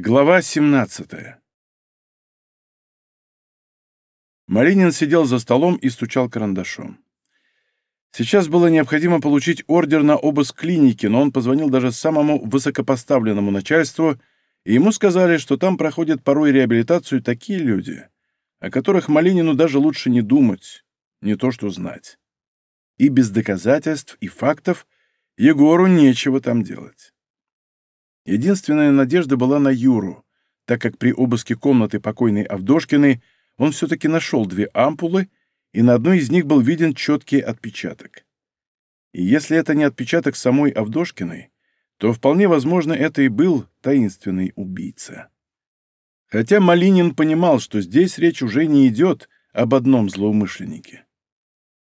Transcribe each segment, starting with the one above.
Глава 17 Малинин сидел за столом и стучал карандашом. Сейчас было необходимо получить ордер на обыск клиники, но он позвонил даже самому высокопоставленному начальству, и ему сказали, что там проходят порой реабилитацию такие люди, о которых Малинину даже лучше не думать, не то что знать. И без доказательств и фактов Егору нечего там делать. Единственная надежда была на Юру, так как при обыске комнаты покойной Авдошкиной он все-таки нашел две ампулы, и на одной из них был виден четкий отпечаток. И если это не отпечаток самой Авдошкиной, то вполне возможно это и был таинственный убийца. Хотя Малинин понимал, что здесь речь уже не идет об одном злоумышленнике.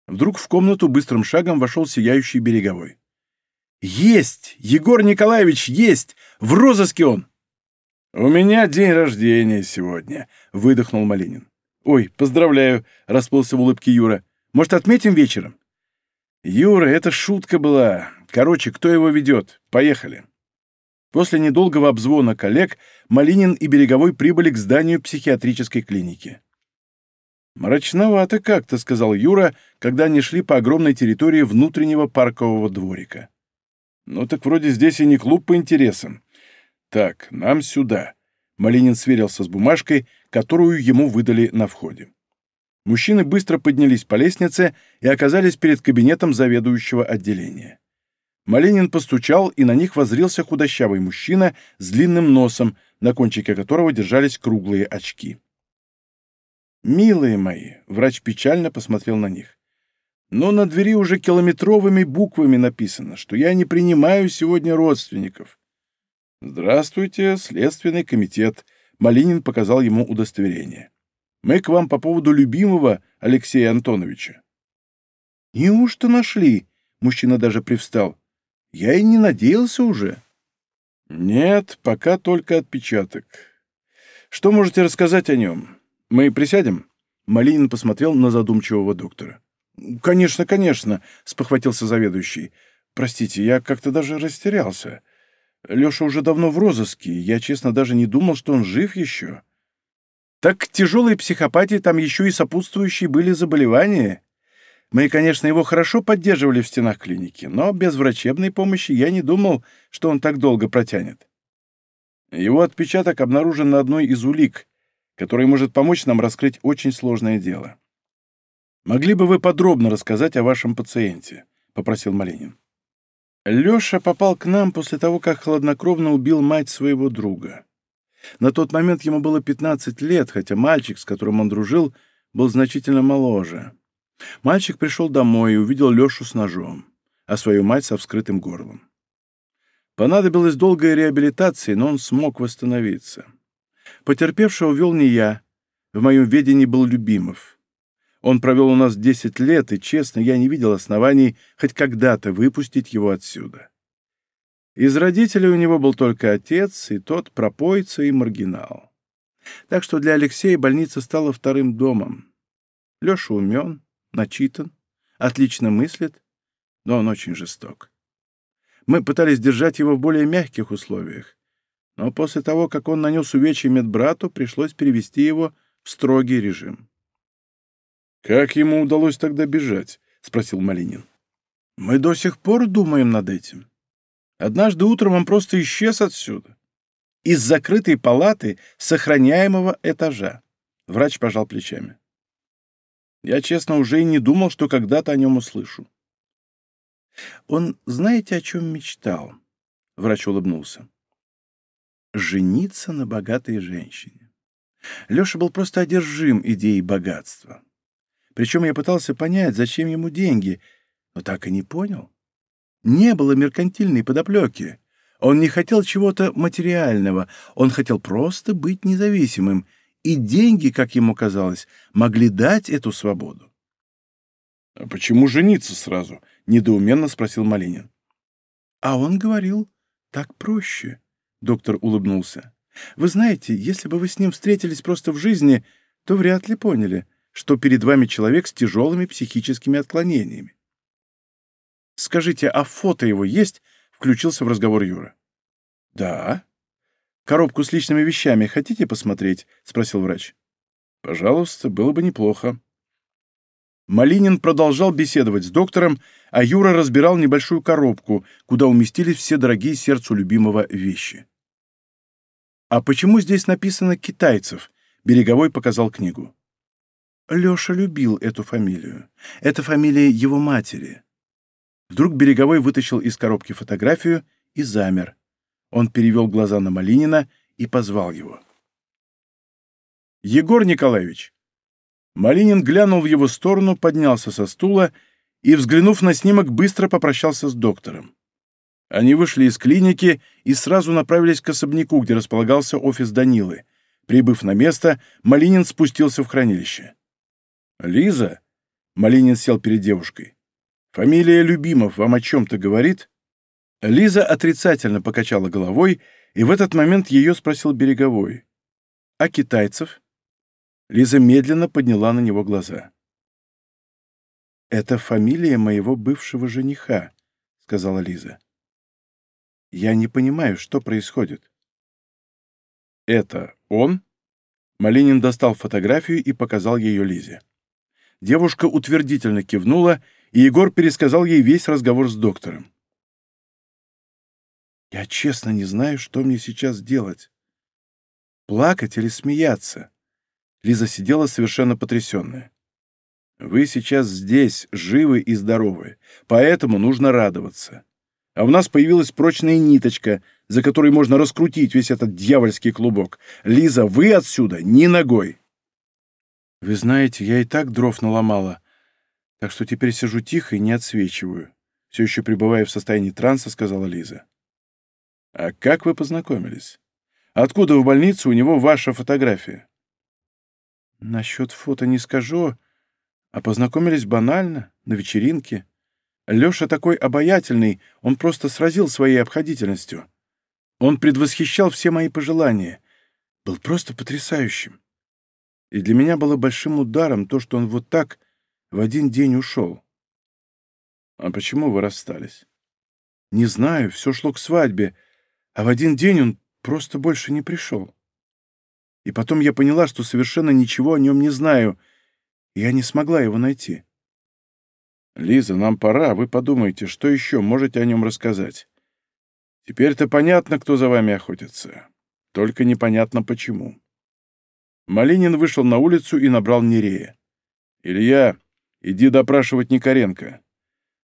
Вдруг в комнату быстрым шагом вошел сияющий береговой. «Есть! Егор Николаевич, есть! В розыске он!» «У меня день рождения сегодня», — выдохнул Малинин. «Ой, поздравляю», — расплылся в улыбке Юра. «Может, отметим вечером?» «Юра, это шутка была. Короче, кто его ведет? Поехали». После недолгого обзвона коллег Малинин и Береговой прибыли к зданию психиатрической клиники. «Мрачновато как-то», — сказал Юра, когда они шли по огромной территории внутреннего паркового дворика. Ну так вроде здесь и не клуб по интересам. Так, нам сюда. Малинин сверился с бумажкой, которую ему выдали на входе. Мужчины быстро поднялись по лестнице и оказались перед кабинетом заведующего отделения. Малинин постучал, и на них возрился худощавый мужчина с длинным носом, на кончике которого держались круглые очки. «Милые мои», — врач печально посмотрел на них, но на двери уже километровыми буквами написано, что я не принимаю сегодня родственников. «Здравствуйте, Следственный комитет», — Малинин показал ему удостоверение. «Мы к вам по поводу любимого Алексея Антоновича». «Неужто нашли?» — мужчина даже привстал. «Я и не надеялся уже». «Нет, пока только отпечаток. Что можете рассказать о нем? Мы присядем?» Малинин посмотрел на задумчивого доктора. «Конечно, конечно», — спохватился заведующий. «Простите, я как-то даже растерялся. Леша уже давно в розыске, я, честно, даже не думал, что он жив еще». «Так тяжелой психопатии там еще и сопутствующие были заболевания. Мы, конечно, его хорошо поддерживали в стенах клиники, но без врачебной помощи я не думал, что он так долго протянет. Его отпечаток обнаружен на одной из улик, который может помочь нам раскрыть очень сложное дело. «Могли бы вы подробно рассказать о вашем пациенте?» — попросил Малинин. Леша попал к нам после того, как хладнокровно убил мать своего друга. На тот момент ему было 15 лет, хотя мальчик, с которым он дружил, был значительно моложе. Мальчик пришел домой и увидел Лешу с ножом, а свою мать со вскрытым горлом. Понадобилась долгая реабилитация, но он смог восстановиться. Потерпевшего вел не я. В моем ведении был Любимов. Он провел у нас 10 лет, и, честно, я не видел оснований хоть когда-то выпустить его отсюда. Из родителей у него был только отец, и тот пропойца и маргинал. Так что для Алексея больница стала вторым домом. Леша умен, начитан, отлично мыслит, но он очень жесток. Мы пытались держать его в более мягких условиях, но после того, как он нанес увечья медбрату, пришлось перевести его в строгий режим. «Как ему удалось тогда бежать?» — спросил Малинин. «Мы до сих пор думаем над этим. Однажды утром он просто исчез отсюда. Из закрытой палаты сохраняемого этажа». Врач пожал плечами. «Я, честно, уже и не думал, что когда-то о нем услышу». «Он знаете, о чем мечтал?» — врач улыбнулся. «Жениться на богатой женщине». Леша был просто одержим идеей богатства. Причем я пытался понять, зачем ему деньги, но так и не понял. Не было меркантильной подоплеки. Он не хотел чего-то материального, он хотел просто быть независимым, и деньги, как ему казалось, могли дать эту свободу. «А почему жениться сразу?» — недоуменно спросил Малинин. «А он говорил, так проще», — доктор улыбнулся. «Вы знаете, если бы вы с ним встретились просто в жизни, то вряд ли поняли, что перед вами человек с тяжелыми психическими отклонениями. «Скажите, а фото его есть?» — включился в разговор Юра. «Да. коробку с личными вещами хотите посмотреть?» — спросил врач. «Пожалуйста, было бы неплохо». Малинин продолжал беседовать с доктором, а Юра разбирал небольшую коробку, куда уместились все дорогие сердцу любимого вещи. «А почему здесь написано «китайцев»?» — Береговой показал книгу. Леша любил эту фамилию. Это фамилия его матери. Вдруг Береговой вытащил из коробки фотографию и замер. Он перевел глаза на Малинина и позвал его. «Егор Николаевич!» Малинин глянул в его сторону, поднялся со стула и, взглянув на снимок, быстро попрощался с доктором. Они вышли из клиники и сразу направились к особняку, где располагался офис Данилы. Прибыв на место, Малинин спустился в хранилище. «Лиза?» — Малинин сел перед девушкой. «Фамилия Любимов вам о чем-то говорит?» Лиза отрицательно покачала головой, и в этот момент ее спросил Береговой. «А китайцев?» Лиза медленно подняла на него глаза. «Это фамилия моего бывшего жениха», — сказала Лиза. «Я не понимаю, что происходит». «Это он?» Малинин достал фотографию и показал ее Лизе. Девушка утвердительно кивнула, и Егор пересказал ей весь разговор с доктором. «Я честно не знаю, что мне сейчас делать. Плакать или смеяться?» Лиза сидела совершенно потрясенная. «Вы сейчас здесь, живы и здоровы, поэтому нужно радоваться. А у нас появилась прочная ниточка, за которой можно раскрутить весь этот дьявольский клубок. Лиза, вы отсюда ни ногой!» «Вы знаете, я и так дров наломала, так что теперь сижу тихо и не отсвечиваю», все еще пребывая в состоянии транса, сказала Лиза. «А как вы познакомились? Откуда в больнице у него ваша фотография?» Насчет фото не скажу, а познакомились банально, на вечеринке. Леша такой обаятельный, он просто сразил своей обходительностью. Он предвосхищал все мои пожелания. Был просто потрясающим. И для меня было большим ударом то, что он вот так в один день ушел. А почему вы расстались? Не знаю, все шло к свадьбе, а в один день он просто больше не пришел. И потом я поняла, что совершенно ничего о нем не знаю, и я не смогла его найти. «Лиза, нам пора, вы подумайте, что еще можете о нем рассказать. Теперь-то понятно, кто за вами охотится. Только непонятно, почему». Малинин вышел на улицу и набрал Нерея. «Илья, иди допрашивать Никоренко.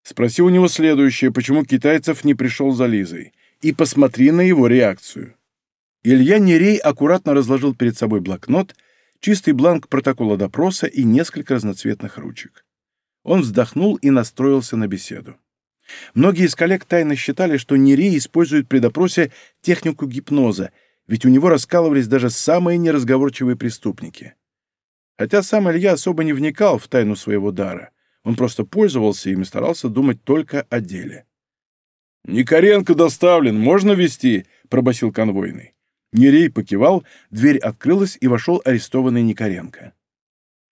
Спроси у него следующее, почему Китайцев не пришел за Лизой, и посмотри на его реакцию». Илья Нерей аккуратно разложил перед собой блокнот, чистый бланк протокола допроса и несколько разноцветных ручек. Он вздохнул и настроился на беседу. Многие из коллег тайно считали, что Нерей использует при допросе технику гипноза, ведь у него раскалывались даже самые неразговорчивые преступники. Хотя сам Илья особо не вникал в тайну своего дара. Он просто пользовался им и старался думать только о деле. «Никоренко доставлен, можно вести?» — пробасил конвойный. Нерей покивал, дверь открылась, и вошел арестованный Никоренко.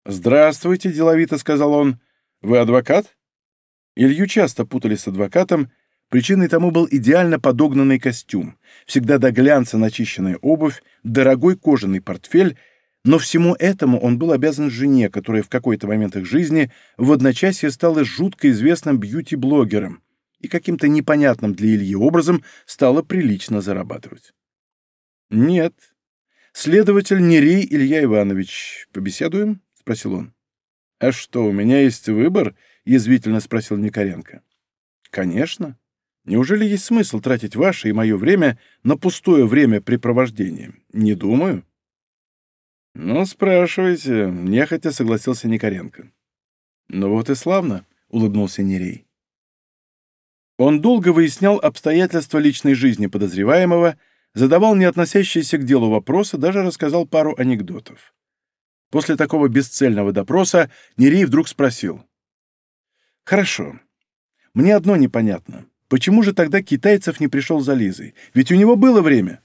«Здравствуйте», — деловито сказал он. «Вы адвокат?» Илью часто путали с адвокатом, причиной тому был идеально подогнанный костюм, всегда до глянца начищенная обувь, дорогой кожаный портфель, но всему этому он был обязан жене, которая в какой-то момент их жизни в одночасье стала жутко известным бьюти-блогером и каким-то непонятным для Ильи образом стала прилично зарабатывать. «Нет. Следователь Нерей Илья Иванович. Побеседуем?» — спросил он. «А что, у меня есть выбор?» — язвительно спросил Никоренко. «Конечно. Неужели есть смысл тратить ваше и мое время на пустое времяпрепровождение? Не думаю». «Ну, спрашивайте», — нехотя согласился Никоренко. «Ну вот и славно», — улыбнулся Нерей. Он долго выяснял обстоятельства личной жизни подозреваемого, — задавал не относящиеся к делу вопросы, даже рассказал пару анекдотов. После такого бесцельного допроса Нерей вдруг спросил. «Хорошо. Мне одно непонятно. Почему же тогда китайцев не пришел за Лизой? Ведь у него было время».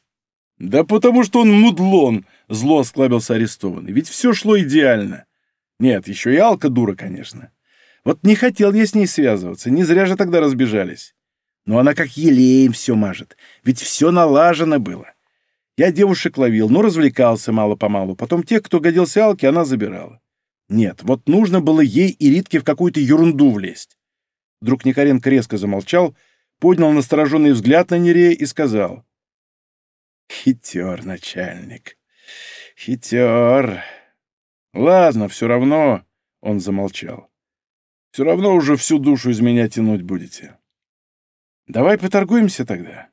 «Да потому что он мудлон!» — зло осклабился арестованный. «Ведь все шло идеально. Нет, еще и Алка дура, конечно. Вот не хотел я с ней связываться, не зря же тогда разбежались. Но она как елеем все мажет, ведь все налажено было. Я девушек ловил, но развлекался мало-помалу. Потом тех, кто годился Алке, она забирала. Нет, вот нужно было ей и Ритке в какую-то ерунду влезть. Вдруг Никоренко резко замолчал, поднял настороженный взгляд на Нерея и сказал. «Хитер, начальник, хитер. Ладно, все равно...» — он замолчал. «Все равно уже всю душу из меня тянуть будете. Давай поторгуемся тогда.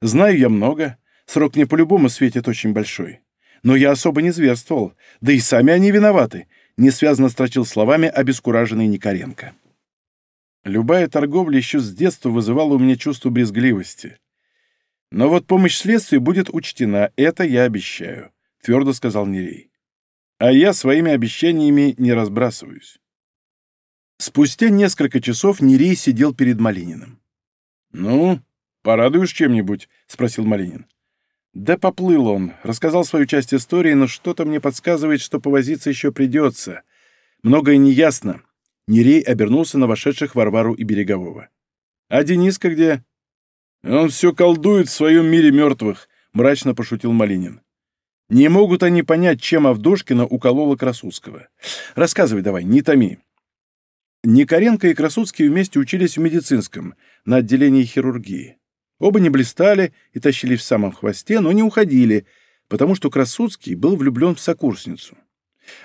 Знаю я много, срок мне по-любому светит очень большой. Но я особо не зверствовал, да и сами они виноваты», — несвязно строчил словами обескураженный Никоренко. Любая торговля еще с детства вызывала у меня чувство брезгливости. Но вот помощь следствию будет учтена, это я обещаю, — твердо сказал Нерей. А я своими обещаниями не разбрасываюсь. Спустя несколько часов Нерей сидел перед Малининым. «Ну, порадуешь чем-нибудь?» — спросил Малинин. Да поплыл он, рассказал свою часть истории, но что-то мне подсказывает, что повозиться еще придется. Многое неясно. Нерей обернулся на вошедших Варвару и Берегового. «А Дениска где?» «Он все колдует в своем мире мертвых», — мрачно пошутил Малинин. «Не могут они понять, чем Авдошкина уколола Красудского. Рассказывай давай, не томи». Никоренко и Красудский вместе учились в медицинском, на отделении хирургии. Оба не блистали и тащили в самом хвосте, но не уходили, потому что Красудский был влюблен в сокурсницу.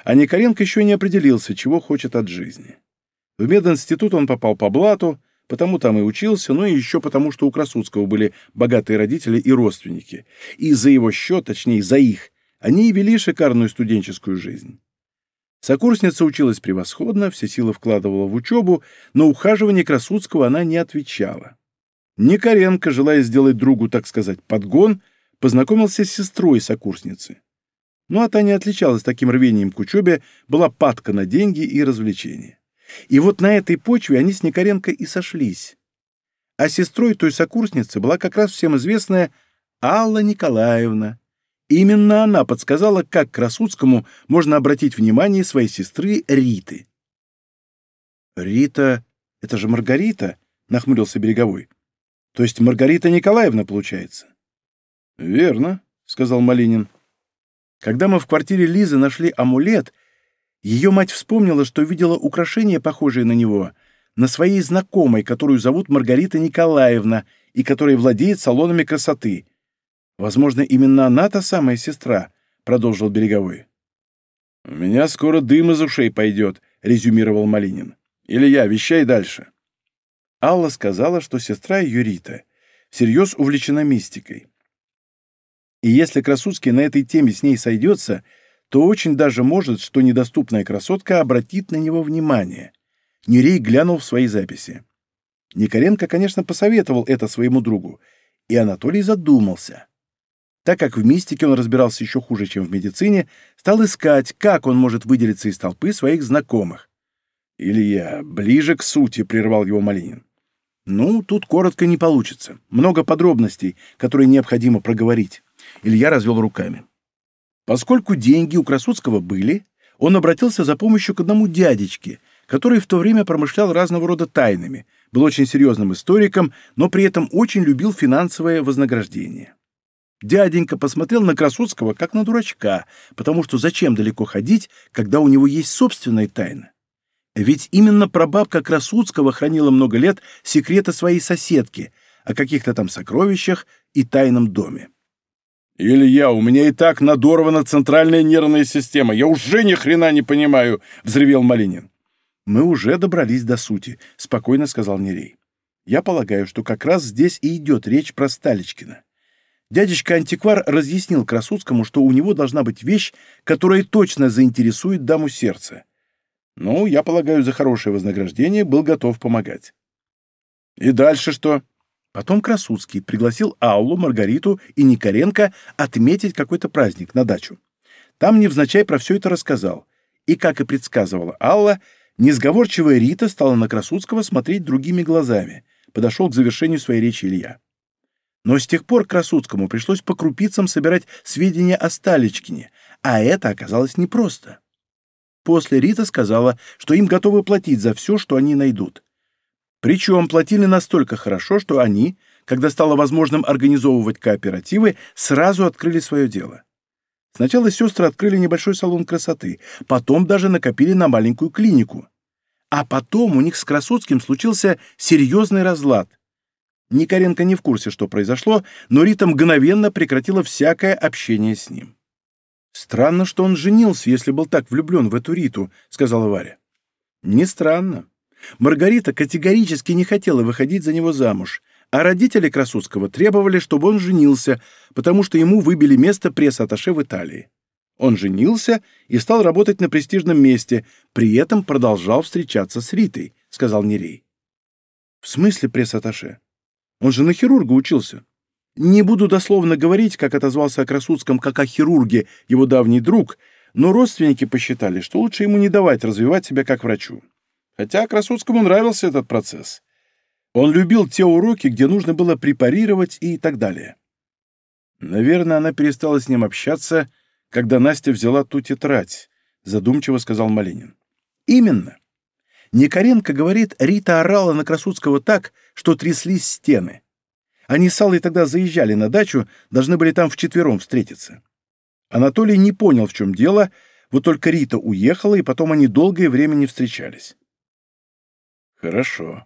А Никоренко еще не определился, чего хочет от жизни. В мединститут он попал по блату, потому там и учился, но и еще потому, что у Красудского были богатые родители и родственники. И за его счет, точнее, за их, они и вели шикарную студенческую жизнь. Сокурсница училась превосходно, все силы вкладывала в учебу, но ухаживание Красудского она не отвечала. Никоренко, желая сделать другу, так сказать, подгон, познакомился с сестрой сокурсницы. Ну а та не отличалась таким рвением к учебе, была падка на деньги и развлечения. И вот на этой почве они с Никоренко и сошлись. А сестрой той сокурсницы была как раз всем известная Алла Николаевна. Именно она подсказала, как к Красудскому можно обратить внимание своей сестры Риты. «Рита — это же Маргарита», — нахмурился Береговой. «То есть Маргарита Николаевна, получается?» «Верно», — сказал Малинин. «Когда мы в квартире Лизы нашли амулет, ее мать вспомнила, что видела украшение, похожее на него, на своей знакомой, которую зовут Маргарита Николаевна и которая владеет салонами красоты. Возможно, именно она та самая сестра, — продолжил Береговой. «У меня скоро дым из ушей пойдет», — резюмировал Малинин. Или я вещай дальше». Алла сказала, что сестра ее Рита всерьез увлечена мистикой. И если Красудский на этой теме с ней сойдется — то очень даже может, что недоступная красотка обратит на него внимание. Нерей глянул в свои записи. Никоренко, конечно, посоветовал это своему другу, и Анатолий задумался. Так как в мистике он разбирался еще хуже, чем в медицине, стал искать, как он может выделиться из толпы своих знакомых. «Илья, ближе к сути», — прервал его Малинин. «Ну, тут коротко не получится. Много подробностей, которые необходимо проговорить». Илья развел руками. Поскольку деньги у Красудского были, он обратился за помощью к одному дядечке, который в то время промышлял разного рода тайнами, был очень серьезным историком, но при этом очень любил финансовое вознаграждение. Дяденька посмотрел на Красудского как на дурачка, потому что зачем далеко ходить, когда у него есть собственная тайна? Ведь именно прабабка Красудского хранила много лет секреты своей соседки о каких-то там сокровищах и тайном доме. «Илья, у меня и так надорвана центральная нервная система. Я уже ни хрена не понимаю!» — взревел Малинин. «Мы уже добрались до сути», — спокойно сказал Нерей. «Я полагаю, что как раз здесь и идет речь про Сталичкина. Дядечка-антиквар разъяснил Красудскому, что у него должна быть вещь, которая точно заинтересует даму сердца. Ну, я полагаю, за хорошее вознаграждение был готов помогать». «И дальше что?» Потом Красудский пригласил Аулу, Маргариту и Никоренко отметить какой-то праздник на дачу. Там невзначай про все это рассказал. И, как и предсказывала Алла, несговорчивая Рита стала на Красудского смотреть другими глазами. Подошел к завершению своей речи Илья. Но с тех пор Красудскому пришлось по крупицам собирать сведения о Сталичкине, а это оказалось непросто. После Рита сказала, что им готовы платить за все, что они найдут. Причем платили настолько хорошо, что они, когда стало возможным организовывать кооперативы, сразу открыли свое дело. Сначала сестры открыли небольшой салон красоты, потом даже накопили на маленькую клинику. А потом у них с Красоцким случился серьезный разлад. Никоренко не в курсе, что произошло, но Рита мгновенно прекратила всякое общение с ним. «Странно, что он женился, если был так влюблен в эту Риту», — сказала Варя. «Не странно. Маргарита категорически не хотела выходить за него замуж, а родители Красудского требовали, чтобы он женился, потому что ему выбили место пресс-атташе в Италии. Он женился и стал работать на престижном месте, при этом продолжал встречаться с Ритой, сказал Нерей. В смысле пресс-атташе? Он же на хирурга учился. Не буду дословно говорить, как отозвался о Красудском, как о хирурге, его давний друг, но родственники посчитали, что лучше ему не давать развивать себя как врачу. Хотя Красудскому нравился этот процесс. Он любил те уроки, где нужно было препарировать и так далее. Наверное, она перестала с ним общаться, когда Настя взяла ту тетрадь, задумчиво сказал Малинин. Именно. Никоренко говорит, Рита орала на Красудского так, что тряслись стены. Они с Аллой тогда заезжали на дачу, должны были там вчетвером встретиться. Анатолий не понял, в чем дело, вот только Рита уехала, и потом они долгое время не встречались. «Хорошо.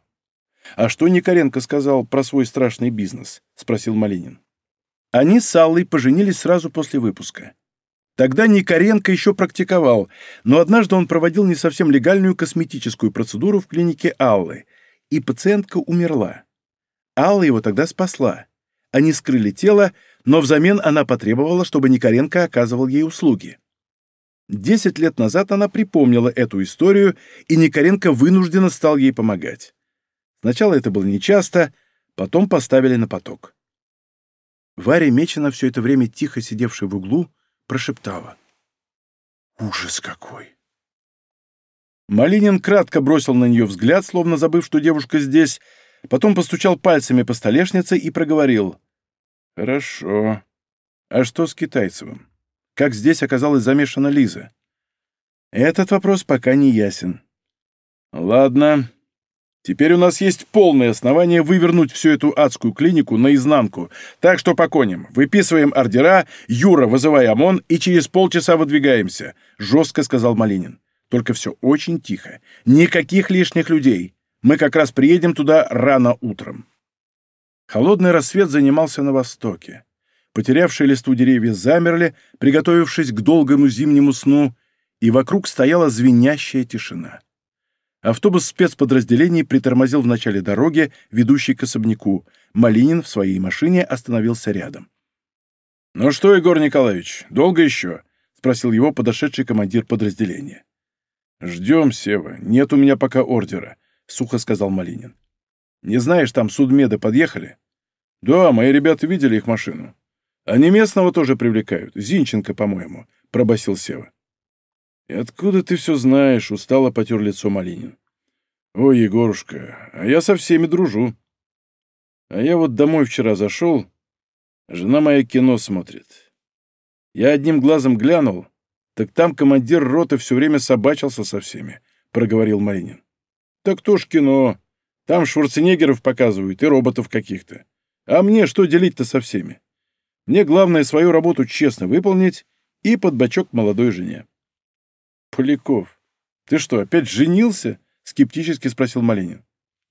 А что Никоренко сказал про свой страшный бизнес?» — спросил Малинин. Они с Аллой поженились сразу после выпуска. Тогда Никоренко еще практиковал, но однажды он проводил не совсем легальную косметическую процедуру в клинике Аллы, и пациентка умерла. Алла его тогда спасла. Они скрыли тело, но взамен она потребовала, чтобы Никоренко оказывал ей услуги. Десять лет назад она припомнила эту историю, и Никоренко вынужденно стал ей помогать. Сначала это было нечасто, потом поставили на поток. Варя Мечина, все это время тихо сидевшая в углу, прошептала. «Ужас какой!» Малинин кратко бросил на нее взгляд, словно забыв, что девушка здесь, потом постучал пальцами по столешнице и проговорил. «Хорошо. А что с Китайцевым? Как здесь оказалась замешана Лиза?» «Этот вопрос пока не ясен». «Ладно. Теперь у нас есть полное основание вывернуть всю эту адскую клинику наизнанку. Так что по коням. Выписываем ордера, Юра, вызывай ОМОН, и через полчаса выдвигаемся», — жестко сказал Малинин. «Только все очень тихо. Никаких лишних людей. Мы как раз приедем туда рано утром. Холодный рассвет занимался на востоке. Потерявшие листву деревья замерли, приготовившись к долгому зимнему сну, и вокруг стояла звенящая тишина. Автобус спецподразделений притормозил в начале дороги, ведущей к особняку. Малинин в своей машине остановился рядом. «Ну что, Егор Николаевич, долго еще?» — спросил его подошедший командир подразделения. «Ждем, Сева. Нет у меня пока ордера. — сухо сказал Малинин. «Не знаешь, там судмеды подъехали?» «Да, мои ребята видели их машину. Они местного тоже привлекают. Зинченко, по-моему», — пробасил Сева. «И откуда ты все знаешь?» — устало потер лицо Малинин. «Ой, Егорушка, а я со всеми дружу. А я вот домой вчера зашел, жена моя кино смотрит. Я одним глазом глянул, так там командир роты все время собачился со всеми», — проговорил Малинин. Так то ж кино. Там Шварценеггеров показывают и роботов каких-то. А мне что делить-то со всеми? Мне главное свою работу честно выполнить и под бочок молодой жене. Поляков, ты что, опять женился? Скептически спросил Малинин.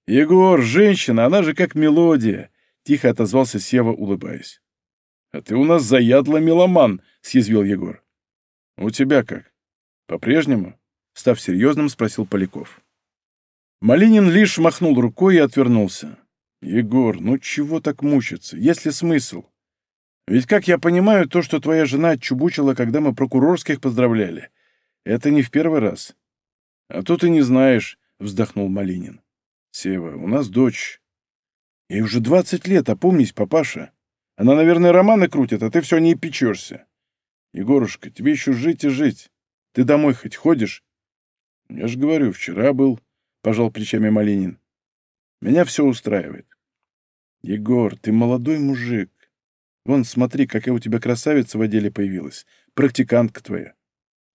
Егор, женщина, она же как мелодия, тихо отозвался Сева, улыбаясь. А ты у нас заядло меломан, съязвил Егор. У тебя как? По-прежнему? Став серьезным, спросил Поляков. Малинин лишь махнул рукой и отвернулся. «Егор, ну чего так мучиться? Есть ли смысл? Ведь, как я понимаю, то, что твоя жена отчубучила, когда мы прокурорских поздравляли, это не в первый раз. А то ты не знаешь», — вздохнул Малинин. «Сева, у нас дочь. Ей уже двадцать лет, опомнись, папаша. Она, наверное, романы крутит, а ты все не печешься. Егорушка, тебе еще жить и жить. Ты домой хоть ходишь?» «Я же говорю, вчера был» пожал плечами Малинин. Меня все устраивает. Егор, ты молодой мужик. Вон, смотри, какая у тебя красавица в отделе появилась. Практикантка твоя.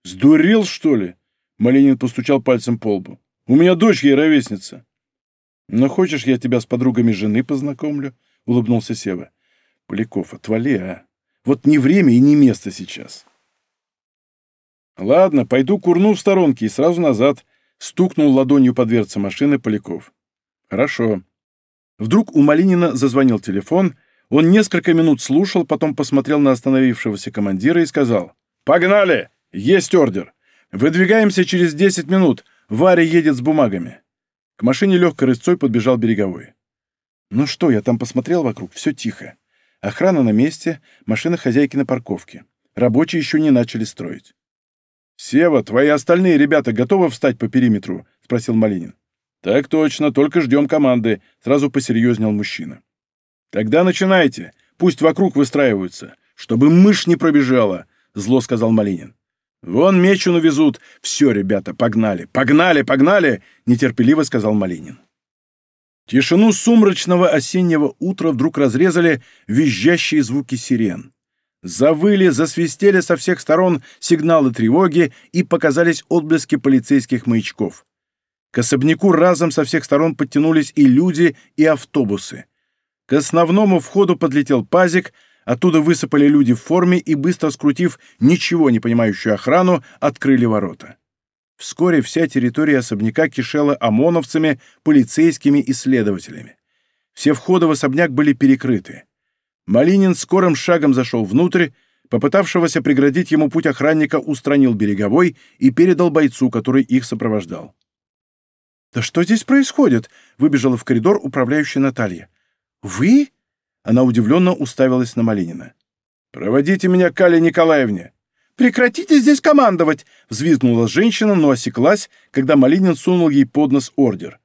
Сдурел, что ли? Малинин постучал пальцем по лбу. У меня дочь ей ровесница. Но хочешь, я тебя с подругами жены познакомлю? улыбнулся Сева. «Поляков, отвали, а! Вот не время и не место сейчас!» «Ладно, пойду курну в сторонке и сразу назад», — стукнул ладонью по дверце машины Поляков. «Хорошо». Вдруг у Малинина зазвонил телефон, он несколько минут слушал, потом посмотрел на остановившегося командира и сказал «Погнали! Есть ордер! Выдвигаемся через 10 минут, Варя едет с бумагами». К машине легкой рысцой подбежал Береговой. «Ну что, я там посмотрел вокруг, все тихо. Охрана на месте, машина хозяйки на парковке. Рабочие еще не начали строить. «Сева, твои остальные ребята готовы встать по периметру?» — спросил Малинин. «Так точно, только ждем команды», — сразу посерьезнел мужчина. «Тогда начинайте, пусть вокруг выстраиваются, чтобы мышь не пробежала», — зло сказал Малинин. «Вон мечуну везут. Все, ребята, погнали, погнали, погнали!» — нетерпеливо сказал Малинин. Тишину сумрачного осеннего утра вдруг разрезали визжащие звуки сирен. Завыли, засвистели со всех сторон сигналы тревоги и показались отблески полицейских маячков. К особняку разом со всех сторон подтянулись и люди, и автобусы. К основному входу подлетел пазик, оттуда высыпали люди в форме и, быстро скрутив ничего не понимающую охрану, открыли ворота. Вскоре вся территория особняка кишела ОМОНовцами, полицейскими и следователями. Все входы в особняк были перекрыты. Малинин скорым шагом зашел внутрь, попытавшегося преградить ему путь охранника устранил береговой и передал бойцу, который их сопровождал. «Да что здесь происходит?» — выбежала в коридор управляющая Наталья. «Вы?» — она удивленно уставилась на Малинина. «Проводите меня к Алле Николаевне!» «Прекратите здесь командовать!» — взвизгнула женщина, но осеклась, когда Малинин сунул ей под нос ордер.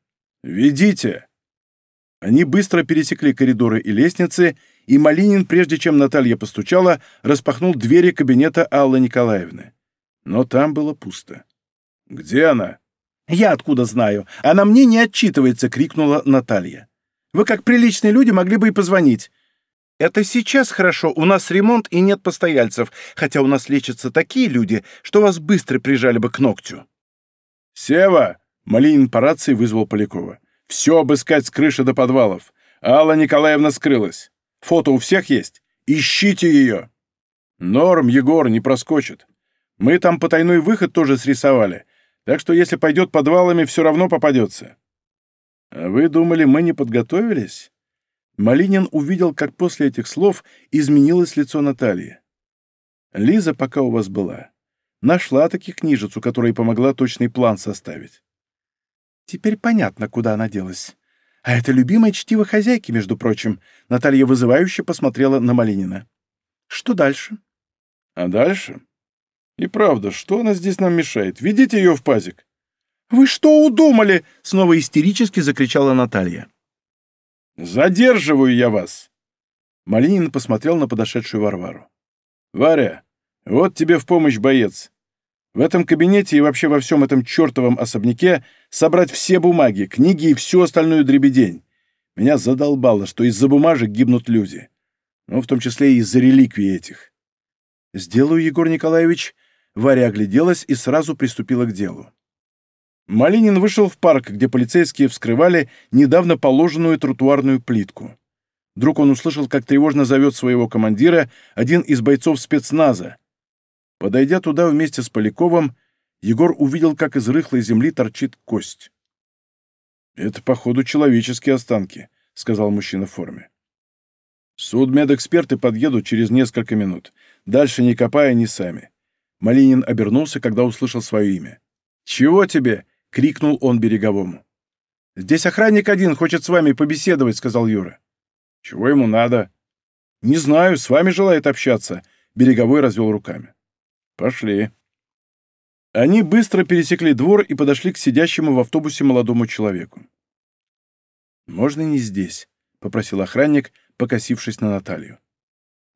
«Ведите!» Они быстро пересекли коридоры и лестницы и Малинин, прежде чем Наталья постучала, распахнул двери кабинета Аллы Николаевны. Но там было пусто. «Где она?» «Я откуда знаю? Она мне не отчитывается!» — крикнула Наталья. «Вы, как приличные люди, могли бы и позвонить. Это сейчас хорошо, у нас ремонт и нет постояльцев, хотя у нас лечатся такие люди, что вас быстро прижали бы к ногтю». «Сева!» — Малинин по рации вызвал Полякова. «Все обыскать с крыши до подвалов. Алла Николаевна скрылась. Фото у всех есть? Ищите ее!» «Норм, Егор, не проскочит. Мы там потайной выход тоже срисовали, так что если пойдет подвалами, все равно попадется». «А вы думали, мы не подготовились?» Малинин увидел, как после этих слов изменилось лицо Натальи. «Лиза пока у вас была. Нашла таки книжицу, которая помогла точный план составить». «Теперь понятно, куда она делась. А это любимая чтиво хозяйки, между прочим. Наталья вызывающе посмотрела на Малинина. Что дальше? А дальше? И правда, что она здесь нам мешает? Ведите ее в пазик. Вы что удумали? Снова истерически закричала Наталья. Задерживаю я вас. Малинин посмотрел на подошедшую Варвару. Варя, вот тебе в помощь боец. В этом кабинете и вообще во всем этом чертовом особняке собрать все бумаги, книги и всю остальную дребедень. Меня задолбало, что из-за бумажек гибнут люди. Ну, в том числе и из-за реликвий этих. «Сделаю, Егор Николаевич». Варя огляделась и сразу приступила к делу. Малинин вышел в парк, где полицейские вскрывали недавно положенную тротуарную плитку. Вдруг он услышал, как тревожно зовет своего командира один из бойцов спецназа, Подойдя туда вместе с Поляковым, Егор увидел, как из рыхлой земли торчит кость. «Это, походу, человеческие останки», — сказал мужчина в форме. «Судмедэксперты подъедут через несколько минут. Дальше не копая, ни сами». Малинин обернулся, когда услышал свое имя. «Чего тебе?» — крикнул он береговому. «Здесь охранник один хочет с вами побеседовать», — сказал Юра. «Чего ему надо?» «Не знаю, с вами желает общаться», — береговой развел руками. «Пошли». Они быстро пересекли двор и подошли к сидящему в автобусе молодому человеку. «Можно не здесь?» — попросил охранник, покосившись на Наталью.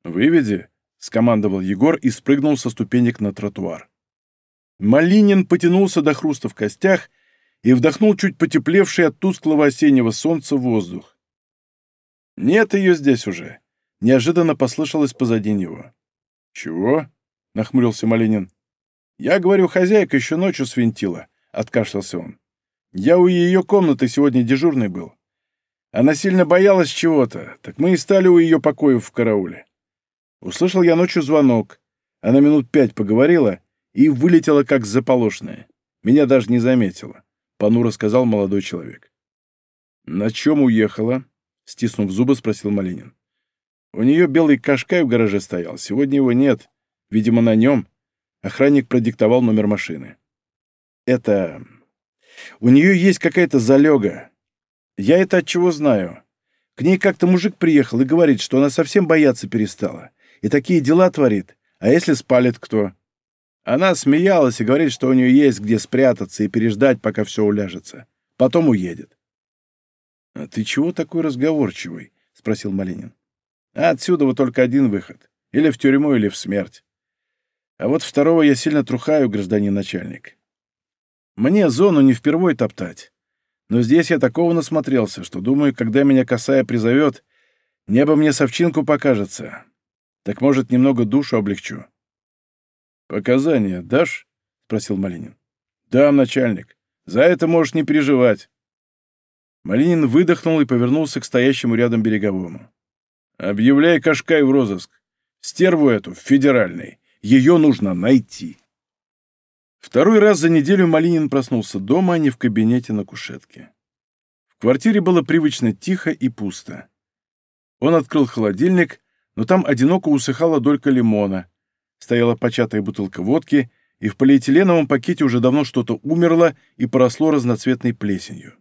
«Выведи», — скомандовал Егор и спрыгнул со ступенек на тротуар. Малинин потянулся до хруста в костях и вдохнул чуть потеплевший от тусклого осеннего солнца воздух. «Нет ее здесь уже», — неожиданно послышалось позади него. «Чего?» — нахмурился Малинин. «Я говорю, хозяйка еще ночью свинтила», — откашлялся он. «Я у ее комнаты сегодня дежурный был. Она сильно боялась чего-то, так мы и стали у ее покоев в карауле. Услышал я ночью звонок. Она минут пять поговорила и вылетела как заполошная. Меня даже не заметила, — понуро сказал молодой человек. «На чем уехала?» — стиснув зубы, спросил Малинин. «У нее белый кашкай в гараже стоял. Сегодня его нет. Видимо, на нем». Охранник продиктовал номер машины. «Это... У нее есть какая-то залега. Я это от чего знаю. К ней как-то мужик приехал и говорит, что она совсем бояться перестала. И такие дела творит. А если спалит кто? Она смеялась и говорит, что у нее есть где спрятаться и переждать, пока все уляжется. Потом уедет. — А ты чего такой разговорчивый? — спросил Малинин. — А отсюда вот только один выход. Или в тюрьму, или в смерть. А вот второго я сильно трухаю, гражданин начальник. Мне зону не впервой топтать. Но здесь я такого насмотрелся, что, думаю, когда меня косая призовет, небо мне совчинку покажется. Так, может, немного душу облегчу. «Показания дашь?» — спросил Малинин. «Дам, начальник. За это можешь не переживать». Малинин выдохнул и повернулся к стоящему рядом береговому. «Объявляй Кашкай в розыск. Стерву эту, федеральный. Ее нужно найти». Второй раз за неделю Малинин проснулся дома, а не в кабинете на кушетке. В квартире было привычно тихо и пусто. Он открыл холодильник, но там одиноко усыхала долька лимона, стояла початая бутылка водки, и в полиэтиленовом пакете уже давно что-то умерло и поросло разноцветной плесенью.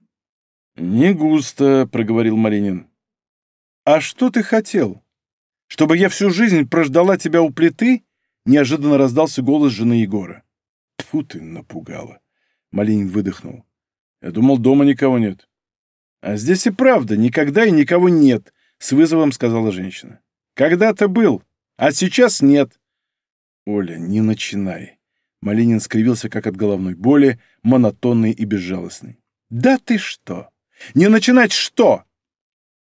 «Не густо», — проговорил Маринин. «А что ты хотел? Чтобы я всю жизнь прождала тебя у плиты?» Неожиданно раздался голос жены Егора. Тьфу ты, напугала. Малинин выдохнул. Я думал, дома никого нет. А здесь и правда, никогда и никого нет, с вызовом сказала женщина. Когда-то был, а сейчас нет. Оля, не начинай. Малинин скривился, как от головной боли, монотонный и безжалостный. «Да ты что? Не начинать что?»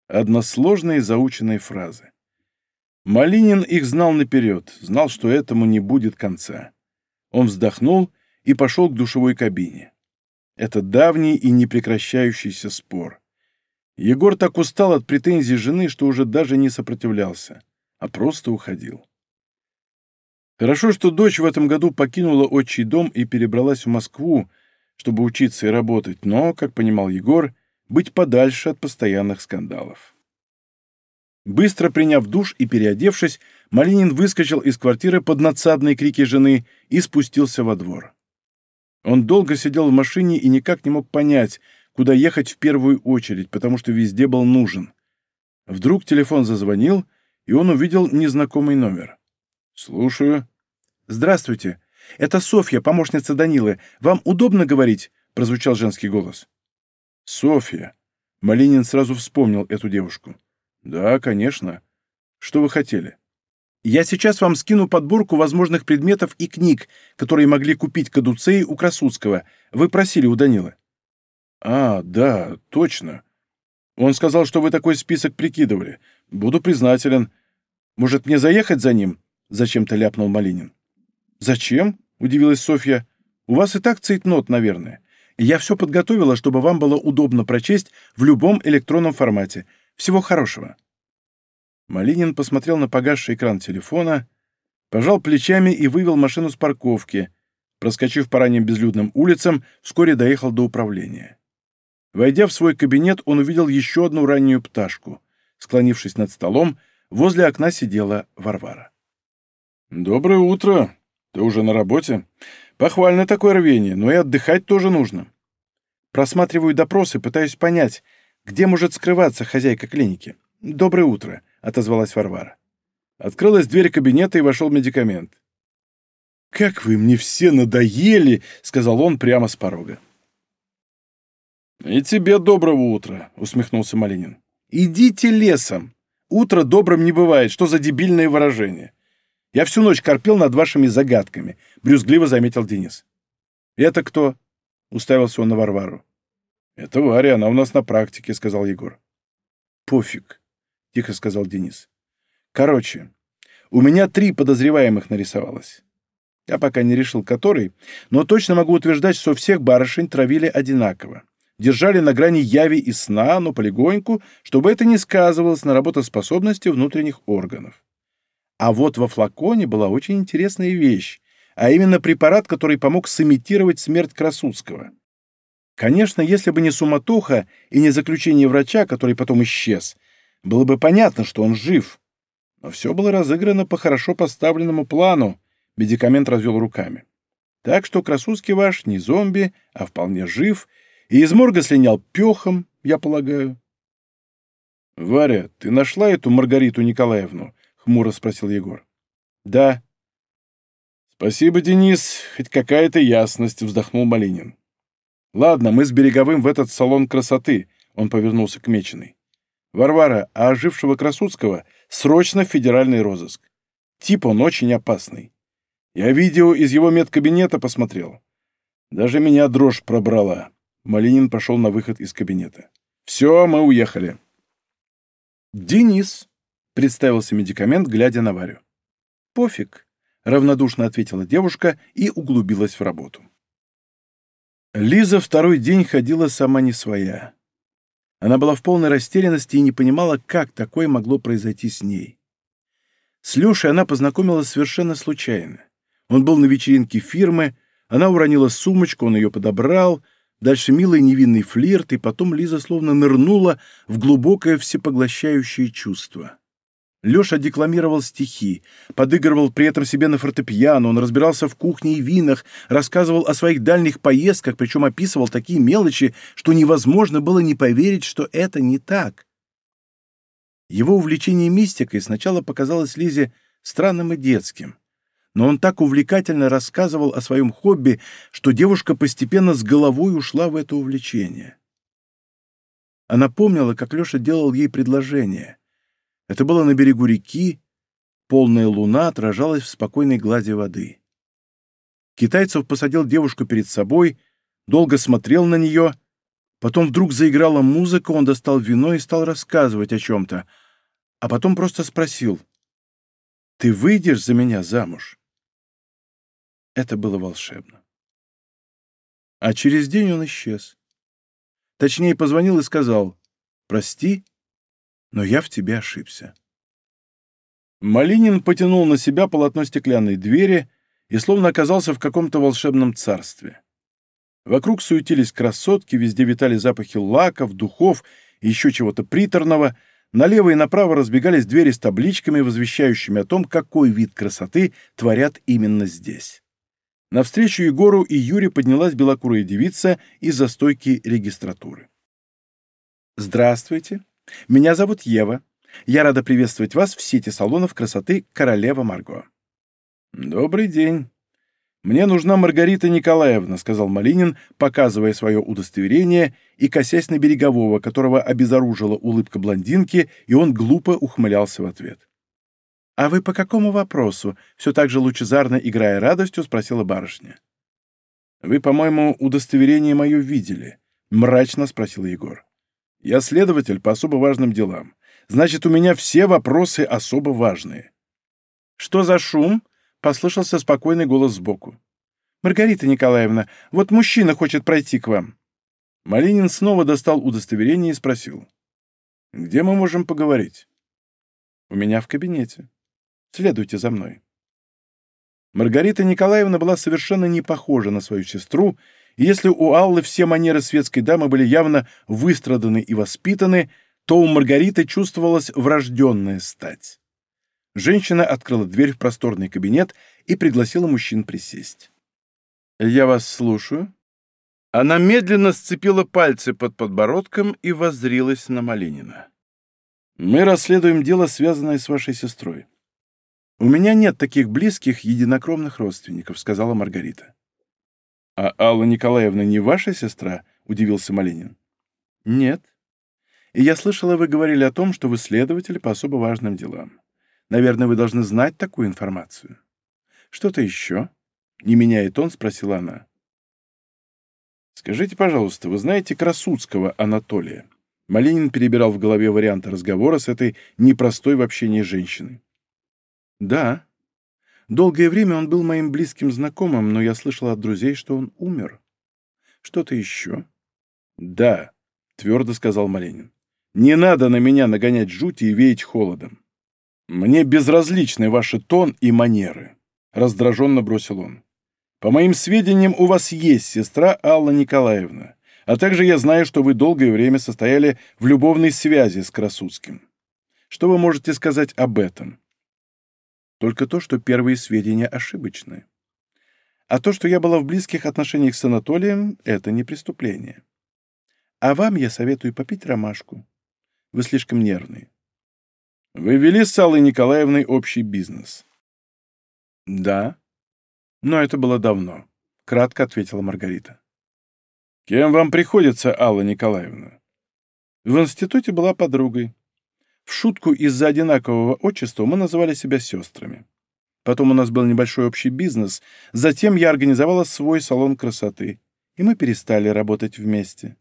Односложные заученные фразы. Малинин их знал наперед, знал, что этому не будет конца. Он вздохнул и пошел к душевой кабине. Это давний и непрекращающийся спор. Егор так устал от претензий жены, что уже даже не сопротивлялся, а просто уходил. Хорошо, что дочь в этом году покинула отчий дом и перебралась в Москву, чтобы учиться и работать, но, как понимал Егор, быть подальше от постоянных скандалов. Быстро приняв душ и переодевшись, Малинин выскочил из квартиры под надсадные крики жены и спустился во двор. Он долго сидел в машине и никак не мог понять, куда ехать в первую очередь, потому что везде был нужен. Вдруг телефон зазвонил, и он увидел незнакомый номер. «Слушаю». «Здравствуйте. Это Софья, помощница Данилы. Вам удобно говорить?» — прозвучал женский голос. «Софья». Малинин сразу вспомнил эту девушку. «Да, конечно. Что вы хотели?» «Я сейчас вам скину подборку возможных предметов и книг, которые могли купить кадуцеи у Красудского. Вы просили у Данилы». «А, да, точно. Он сказал, что вы такой список прикидывали. Буду признателен. Может, мне заехать за ним?» — зачем-то ляпнул Малинин. «Зачем?» — удивилась Софья. «У вас и так цейтнот, наверное. Я все подготовила, чтобы вам было удобно прочесть в любом электронном формате. Всего хорошего». Малинин посмотрел на погасший экран телефона, пожал плечами и вывел машину с парковки. Проскочив по ранним безлюдным улицам, вскоре доехал до управления. Войдя в свой кабинет, он увидел еще одну раннюю пташку. Склонившись над столом, возле окна сидела Варвара. «Доброе утро. Ты уже на работе? Похвально такое рвение, но и отдыхать тоже нужно. Просматриваю допросы, пытаюсь понять, где может скрываться хозяйка клиники. Доброе утро», — отозвалась Варвара. Открылась дверь кабинета и вошел медикамент. «Как вы мне все надоели!» — сказал он прямо с порога. «И тебе доброго утра!» — усмехнулся Малинин. «Идите лесом! Утро добрым не бывает, что за дебильное выражение!» Я всю ночь корпел над вашими загадками», — брюзгливо заметил Денис. «Это кто?» — уставился он на Варвару. «Это Варя, она у нас на практике», — сказал Егор. «Пофиг», — тихо сказал Денис. «Короче, у меня три подозреваемых нарисовалось. Я пока не решил, который, но точно могу утверждать, что всех барышень травили одинаково. держали на грани яви и сна, но полегоньку, чтобы это не сказывалось на работоспособности внутренних органов. А вот во флаконе была очень интересная вещь, а именно препарат, который помог сымитировать смерть Красудского. Конечно, если бы не суматоха и не заключение врача, который потом исчез, было бы понятно, что он жив. Но все было разыграно по хорошо поставленному плану, медикамент развел руками. Так что Красудский ваш не зомби, а вполне жив, и из морга слинял пехом, я полагаю. — Варя, ты нашла эту Маргариту Николаевну? — хмуро спросил Егор. — Да. — Спасибо, Денис, хоть какая-то ясность, — вздохнул Малинин. «Ладно, мы с Береговым в этот салон красоты», — он повернулся к Меченой. «Варвара, а ожившего Красудского срочно в федеральный розыск. Тип он очень опасный. Я видео из его медкабинета посмотрел. Даже меня дрожь пробрала». Малинин пошел на выход из кабинета. «Все, мы уехали». «Денис», — представился медикамент, глядя на Варю. «Пофиг», — равнодушно ответила девушка и углубилась в работу. Лиза второй день ходила сама не своя. Она была в полной растерянности и не понимала, как такое могло произойти с ней. С Лешей она познакомилась совершенно случайно. Он был на вечеринке фирмы, она уронила сумочку, он ее подобрал, дальше милый невинный флирт, и потом Лиза словно нырнула в глубокое всепоглощающее чувство. Леша декламировал стихи, подыгрывал при этом себе на фортепиано, он разбирался в кухне и винах, рассказывал о своих дальних поездках, причем описывал такие мелочи, что невозможно было не поверить, что это не так. Его увлечение мистикой сначала показалось Лизе странным и детским, но он так увлекательно рассказывал о своем хобби, что девушка постепенно с головой ушла в это увлечение. Она помнила, как Леша делал ей предложение — это было на берегу реки, полная луна отражалась в спокойной глади воды. Китайцев посадил девушку перед собой, долго смотрел на нее, потом вдруг заиграла музыка, он достал вино и стал рассказывать о чем-то, а потом просто спросил, «Ты выйдешь за меня замуж?» Это было волшебно. А через день он исчез. Точнее, позвонил и сказал, «Прости, но я в тебе ошибся. Малинин потянул на себя полотно стеклянной двери и словно оказался в каком-то волшебном царстве. Вокруг суетились красотки, везде витали запахи лаков, духов и еще чего-то приторного. Налево и направо разбегались двери с табличками, возвещающими о том, какой вид красоты творят именно здесь. Навстречу Егору и Юре поднялась белокурая девица из-за стойки регистратуры. «Здравствуйте», меня зовут Ева. Я рада приветствовать вас в сети салонов красоты «Королева Марго». «Добрый день. Мне нужна Маргарита Николаевна», — сказал Малинин, показывая свое удостоверение и косясь на Берегового, которого обезоружила улыбка блондинки, и он глупо ухмылялся в ответ. «А вы по какому вопросу?» — все так же лучезарно, играя радостью, спросила барышня. «Вы, по-моему, удостоверение мое видели?» — мрачно спросил Егор. Я следователь по особо важным делам. Значит, у меня все вопросы особо важные. Что за шум? Послышался спокойный голос сбоку. Маргарита Николаевна, вот мужчина хочет пройти к вам. Малинин снова достал удостоверение и спросил. Где мы можем поговорить? У меня в кабинете. Следуйте за мной. Маргарита Николаевна была совершенно не похожа на свою сестру и если у Аллы все манеры светской дамы были явно выстраданы и воспитаны, то у Маргариты чувствовалась врожденная стать. Женщина открыла дверь в просторный кабинет и пригласила мужчин присесть. «Я вас слушаю». Она медленно сцепила пальцы под подбородком и воззрилась на Малинина. «Мы расследуем дело, связанное с вашей сестрой. У меня нет таких близких, единокровных родственников», — сказала Маргарита. «А Алла Николаевна не ваша сестра?» — удивился Малинин. «Нет. И я слышала, вы говорили о том, что вы следователь по особо важным делам. Наверное, вы должны знать такую информацию. Что-то еще?» Не меняя тон, спросила она. «Скажите, пожалуйста, вы знаете Красудского Анатолия?» Малинин перебирал в голове варианты разговора с этой непростой в общении женщиной. «Да», Долгое время он был моим близким знакомым, но я слышала от друзей, что он умер. Что-то еще? «Да», — твердо сказал Маленин. «Не надо на меня нагонять жути и веять холодом. Мне безразличны ваши тон и манеры», — раздраженно бросил он. «По моим сведениям, у вас есть сестра Алла Николаевна, а также я знаю, что вы долгое время состояли в любовной связи с Красудским. Что вы можете сказать об этом?» «Только то, что первые сведения ошибочны. А то, что я была в близких отношениях с Анатолием, это не преступление. А вам я советую попить ромашку. Вы слишком нервный. Вы вели с Аллой Николаевной общий бизнес. Да. Но это было давно, кратко ответила Маргарита. Кем вам приходится Алла Николаевна? В институте была подругой. В шутку из-за одинакового отчества мы называли себя сестрами. Потом у нас был небольшой общий бизнес, затем я организовала свой салон красоты, и мы перестали работать вместе.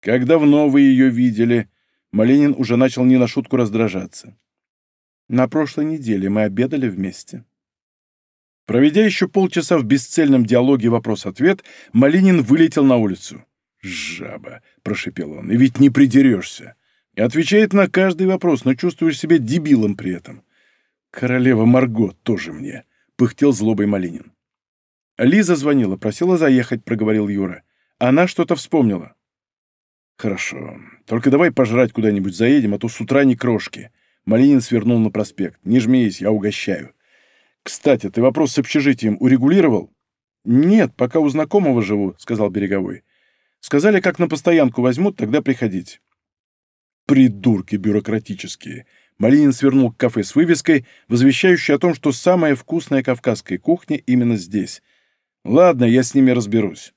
Как давно вы ее видели? Малинин уже начал не на шутку раздражаться. На прошлой неделе мы обедали вместе. Проведя еще полчаса в бесцельном диалоге вопрос-ответ, Малинин вылетел на улицу. «Жаба!» — прошепел он. «И ведь не придерешься!» Отвечает на каждый вопрос, но чувствуешь себя дебилом при этом. «Королева Марго тоже мне», — пыхтел злобой Малинин. «Лиза звонила, просила заехать», — проговорил Юра. «Она что-то вспомнила». «Хорошо. Только давай пожрать куда-нибудь заедем, а то с утра не крошки». Малинин свернул на проспект. «Не жмись, я угощаю». «Кстати, ты вопрос с общежитием урегулировал?» «Нет, пока у знакомого живу», — сказал Береговой. «Сказали, как на постоянку возьмут, тогда приходить». «Придурки бюрократические», Малинин свернул к кафе с вывеской, возвещающей о том, что самая вкусная кавказская кухня именно здесь. Ладно, я с ними разберусь.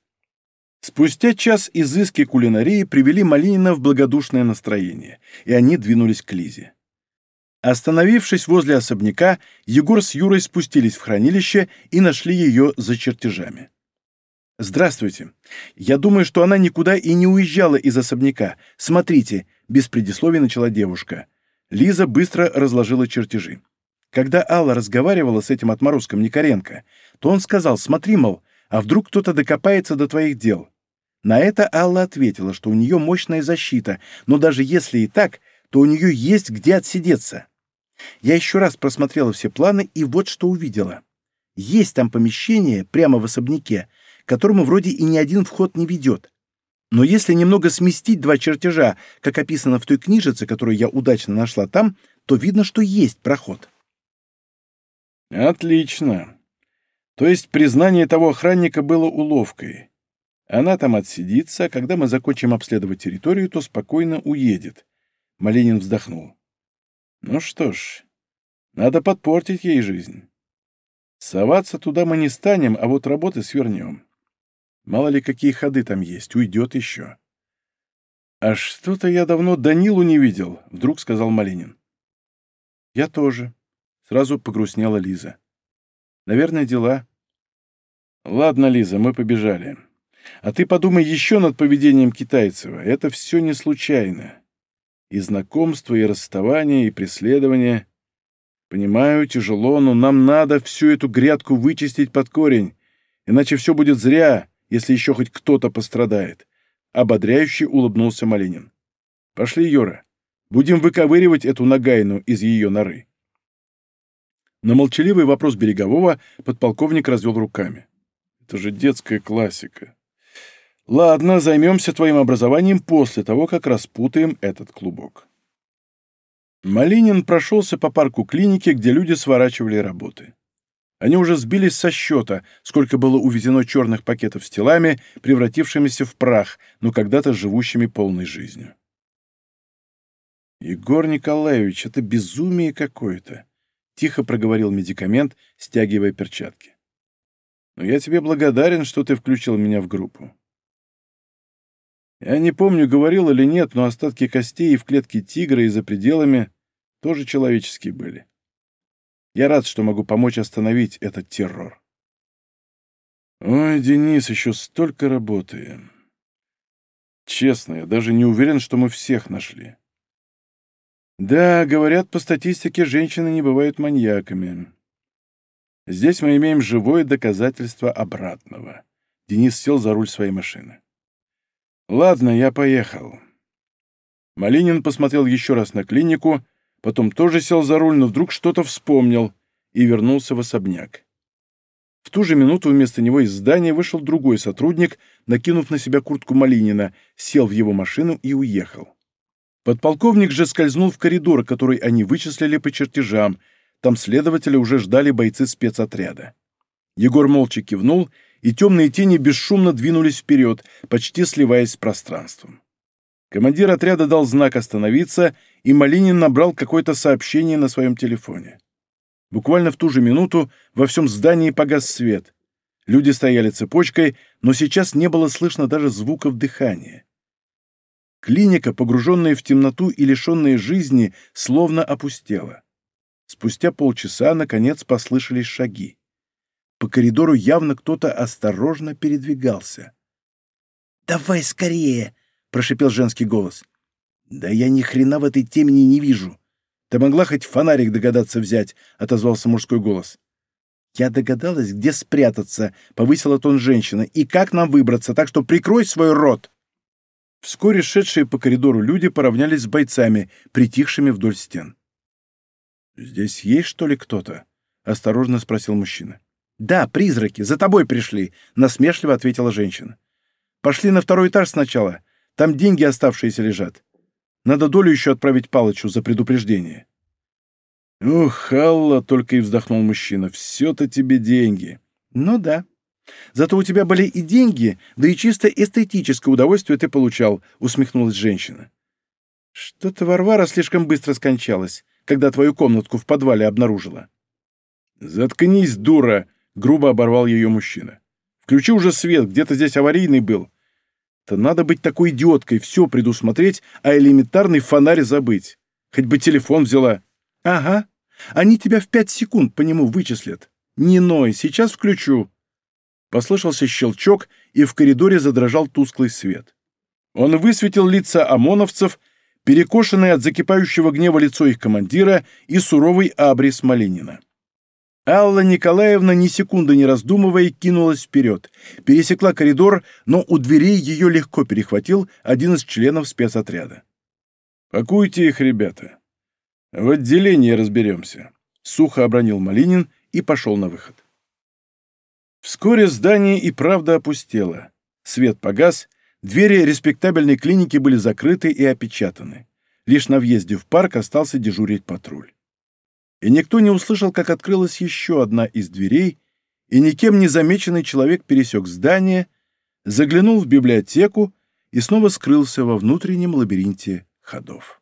Спустя час изыски кулинарии привели Малинина в благодушное настроение, и они двинулись к Лизе. Остановившись возле особняка, Егор с Юрой спустились в хранилище и нашли ее за чертежами. «Здравствуйте. Я думаю, что она никуда и не уезжала из особняка. Смотрите», — без предисловий начала девушка. Лиза быстро разложила чертежи. Когда Алла разговаривала с этим отморозком Никоренко, то он сказал, смотри, мол, а вдруг кто-то докопается до твоих дел? На это Алла ответила, что у нее мощная защита, но даже если и так, то у нее есть где отсидеться. Я еще раз просмотрела все планы и вот что увидела. Есть там помещение прямо в особняке, которому вроде и ни один вход не ведет. Но если немного сместить два чертежа, как описано в той книжице, которую я удачно нашла там, то видно, что есть проход. Отлично. То есть признание того охранника было уловкой. Она там отсидится, а когда мы закончим обследовать территорию, то спокойно уедет. Малинин вздохнул. Ну что ж, надо подпортить ей жизнь. Соваться туда мы не станем, а вот работы свернем. Мало ли, какие ходы там есть, уйдет еще. «А что-то я давно Данилу не видел», — вдруг сказал Малинин. «Я тоже», — сразу погрустнела Лиза. «Наверное, дела». «Ладно, Лиза, мы побежали. А ты подумай еще над поведением Китайцева. Это все не случайно. И знакомство, и расставание, и преследование. Понимаю, тяжело, но нам надо всю эту грядку вычистить под корень, иначе все будет зря, если еще хоть кто-то пострадает», — ободряюще улыбнулся Малинин. «Пошли, Юра, будем выковыривать эту нагайну из ее норы». На молчаливый вопрос Берегового подполковник развел руками. «Это же детская классика. Ладно, займемся твоим образованием после того, как распутаем этот клубок». Малинин прошелся по парку клиники, где люди сворачивали работы. Они уже сбились со счета, сколько было увезено черных пакетов с телами, превратившимися в прах, но когда-то живущими полной жизнью. «Егор Николаевич, это безумие какое-то!» — тихо проговорил медикамент, стягивая перчатки. «Но я тебе благодарен, что ты включил меня в группу. Я не помню, говорил или нет, но остатки костей в клетке тигра и за пределами тоже человеческие были. Я рад, что могу помочь остановить этот террор. Ой, Денис, еще столько работы. Честно, я даже не уверен, что мы всех нашли. Да, говорят, по статистике женщины не бывают маньяками. Здесь мы имеем живое доказательство обратного. Денис сел за руль своей машины. Ладно, я поехал. Малинин посмотрел еще раз на клинику, потом тоже сел за руль, но вдруг что-то вспомнил и вернулся в особняк. В ту же минуту вместо него из здания вышел другой сотрудник, накинув на себя куртку Малинина, сел в его машину и уехал. Подполковник же скользнул в коридор, который они вычислили по чертежам. Там следователя уже ждали бойцы спецотряда. Егор молча кивнул, и темные тени бесшумно двинулись вперед, почти сливаясь с пространством. Командир отряда дал знак остановиться, и Малинин набрал какое-то сообщение на своем телефоне. Буквально в ту же минуту во всем здании погас свет. Люди стояли цепочкой, но сейчас не было слышно даже звуков дыхания. Клиника, погруженная в темноту и лишенная жизни, словно опустела. Спустя полчаса, наконец, послышались шаги. По коридору явно кто-то осторожно передвигался. «Давай скорее!» — прошипел женский голос. «Да я ни хрена в этой темени не вижу. Ты могла хоть фонарик догадаться взять?» — отозвался мужской голос. «Я догадалась, где спрятаться», — повысила тон женщина. «И как нам выбраться, так что прикрой свой рот!» Вскоре шедшие по коридору люди поравнялись с бойцами, притихшими вдоль стен. «Здесь есть, что ли, кто-то?» — осторожно спросил мужчина. «Да, призраки, за тобой пришли», — насмешливо ответила женщина. «Пошли на второй этаж сначала. Там деньги оставшиеся лежат. Надо долю еще отправить Палычу за предупреждение». «Ух, Алла!» — только и вздохнул мужчина. «Все-то тебе деньги». «Ну да. Зато у тебя были и деньги, да и чисто эстетическое удовольствие ты получал», — усмехнулась женщина. «Что-то Варвара слишком быстро скончалась, когда твою комнатку в подвале обнаружила». «Заткнись, дура!» — грубо оборвал ее мужчина. «Включи уже свет, где-то здесь аварийный был. То надо быть такой идиоткой, все предусмотреть, а элементарный фонарь забыть. Хоть бы телефон взяла». «Ага. Они тебя в пять секунд по нему вычислят. Не ной, сейчас включу». Послышался щелчок, и в коридоре задрожал тусклый свет. Он высветил лица ОМОНовцев, перекошенное от закипающего гнева лицо их командира и суровый абрис Малинина. Алла Николаевна, ни секунды не раздумывая, кинулась вперед, пересекла коридор, но у дверей ее легко перехватил один из членов спецотряда. «Пакуйте их, ребята. В отделении разберемся», — сухо обронил Малинин и пошел на выход. Вскоре здание и правда опустело. Свет погас, двери респектабельной клиники были закрыты и опечатаны. Лишь на въезде в парк остался дежурить патруль и никто не услышал, как открылась еще одна из дверей, и никем не замеченный человек пересек здание, заглянул в библиотеку и снова скрылся во внутреннем лабиринте ходов.